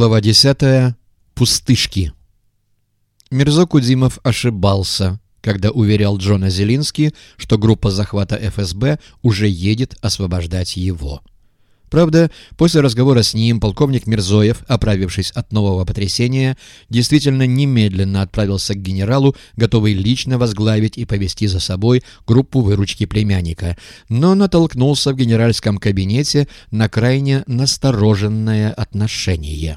Глава 10. Пустышки. Мирзо Кудимов ошибался, когда уверял Джона Зелински, что группа захвата ФСБ уже едет освобождать его. Правда, после разговора с ним полковник Мирзоев, оправившись от нового потрясения, действительно немедленно отправился к генералу, готовый лично возглавить и повести за собой группу выручки племянника, но натолкнулся в генеральском кабинете на крайне настороженное отношение.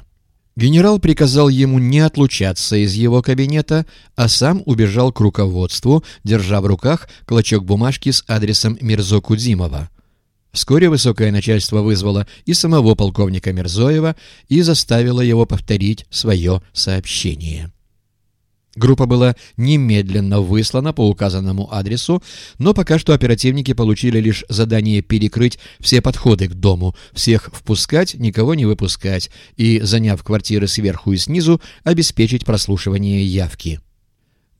Генерал приказал ему не отлучаться из его кабинета, а сам убежал к руководству, держа в руках клочок бумажки с адресом Мирзо Кудимова. Вскоре высокое начальство вызвало и самого полковника Мирзоева и заставило его повторить свое сообщение. Группа была немедленно выслана по указанному адресу, но пока что оперативники получили лишь задание перекрыть все подходы к дому, всех впускать, никого не выпускать и, заняв квартиры сверху и снизу, обеспечить прослушивание явки.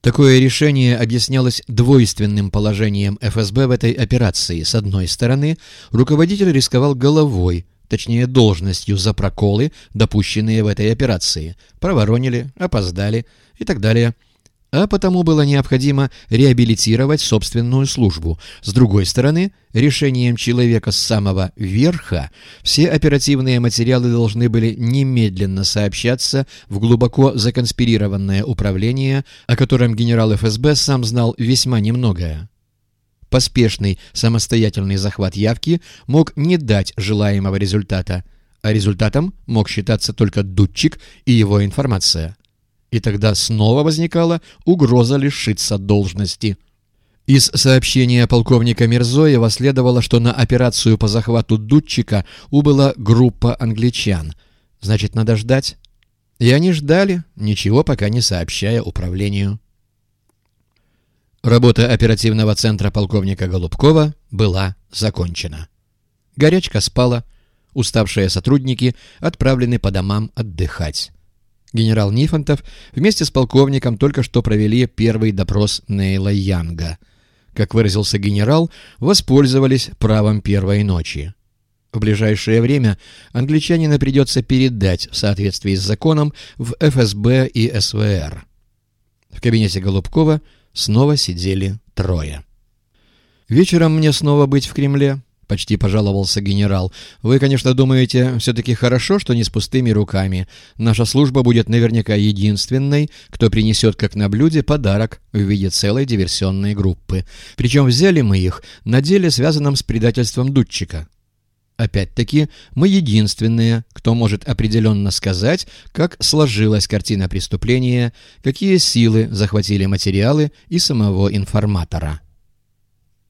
Такое решение объяснялось двойственным положением ФСБ в этой операции. С одной стороны, руководитель рисковал головой, точнее должностью за проколы, допущенные в этой операции. Проворонили, опоздали и так далее – а потому было необходимо реабилитировать собственную службу. С другой стороны, решением человека с самого верха все оперативные материалы должны были немедленно сообщаться в глубоко законспирированное управление, о котором генерал ФСБ сам знал весьма немногое. Поспешный самостоятельный захват явки мог не дать желаемого результата, а результатом мог считаться только дудчик и его информация и тогда снова возникала угроза лишиться должности. Из сообщения полковника Мирзоева следовало, что на операцию по захвату Дудчика убыла группа англичан. Значит, надо ждать. И они ждали, ничего пока не сообщая управлению. Работа оперативного центра полковника Голубкова была закончена. Горячка спала, уставшие сотрудники отправлены по домам отдыхать. Генерал Нифонтов вместе с полковником только что провели первый допрос Нейла Янга. Как выразился генерал, воспользовались правом первой ночи. В ближайшее время англичанина придется передать в соответствии с законом в ФСБ и СВР. В кабинете Голубкова снова сидели трое. «Вечером мне снова быть в Кремле?» — почти пожаловался генерал. «Вы, конечно, думаете, все-таки хорошо, что не с пустыми руками. Наша служба будет наверняка единственной, кто принесет как на блюде подарок в виде целой диверсионной группы. Причем взяли мы их на деле, связанном с предательством Дудчика. Опять-таки, мы единственные, кто может определенно сказать, как сложилась картина преступления, какие силы захватили материалы и самого информатора».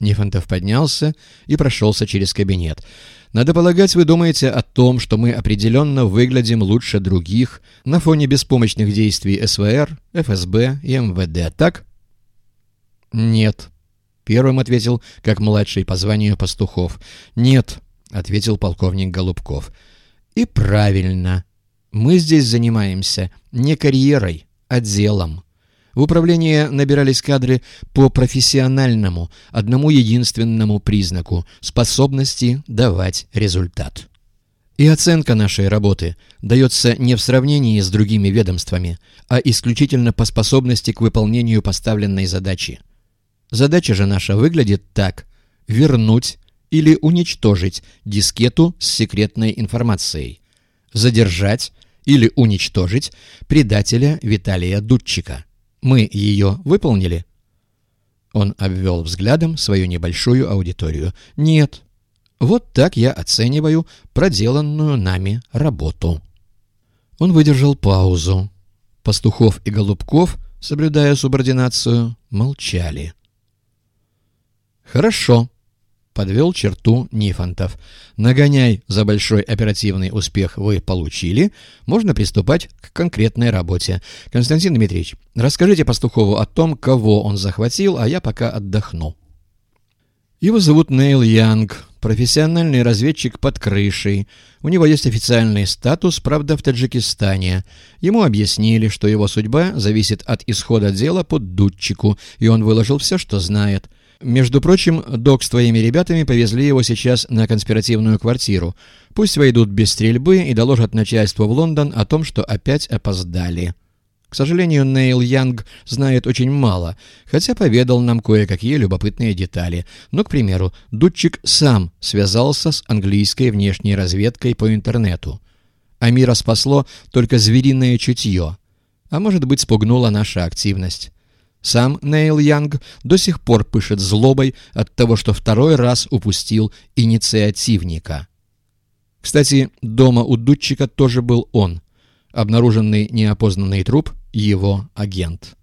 Нифонтов поднялся и прошелся через кабинет. «Надо полагать, вы думаете о том, что мы определенно выглядим лучше других на фоне беспомощных действий СВР, ФСБ и МВД, так?» «Нет», — первым ответил, как младший по званию Пастухов. «Нет», — ответил полковник Голубков. «И правильно. Мы здесь занимаемся не карьерой, а делом». В управление набирались кадры по профессиональному, одному единственному признаку – способности давать результат. И оценка нашей работы дается не в сравнении с другими ведомствами, а исключительно по способности к выполнению поставленной задачи. Задача же наша выглядит так – вернуть или уничтожить дискету с секретной информацией, задержать или уничтожить предателя Виталия Дудчика. Мы ее выполнили?» Он обвел взглядом свою небольшую аудиторию. «Нет. Вот так я оцениваю проделанную нами работу». Он выдержал паузу. Пастухов и Голубков, соблюдая субординацию, молчали. «Хорошо», подвел черту Нифонтов. «Нагоняй за большой оперативный успех вы получили. Можно приступать к конкретной работе. Константин Дмитриевич, расскажите Пастухову о том, кого он захватил, а я пока отдохну». Его зовут Нейл Янг, профессиональный разведчик под крышей. У него есть официальный статус, правда, в Таджикистане. Ему объяснили, что его судьба зависит от исхода дела под дудчику, и он выложил все, что знает. Между прочим, док с твоими ребятами повезли его сейчас на конспиративную квартиру. Пусть войдут без стрельбы и доложат начальству в Лондон о том, что опять опоздали. К сожалению, Нейл Янг знает очень мало, хотя поведал нам кое-какие любопытные детали. Но, к примеру, Дудчик сам связался с английской внешней разведкой по интернету. Амира спасло только звериное чутье. А может быть, спугнула наша активность. Сам Нейл Янг до сих пор пышет злобой от того, что второй раз упустил инициативника. Кстати, дома у Дудчика тоже был он. Обнаруженный неопознанный труп — его агент.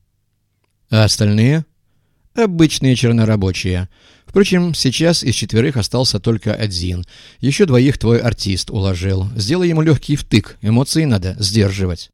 А остальные — обычные чернорабочие. Впрочем, сейчас из четверых остался только один. Еще двоих твой артист уложил. Сделай ему легкий втык, эмоции надо сдерживать.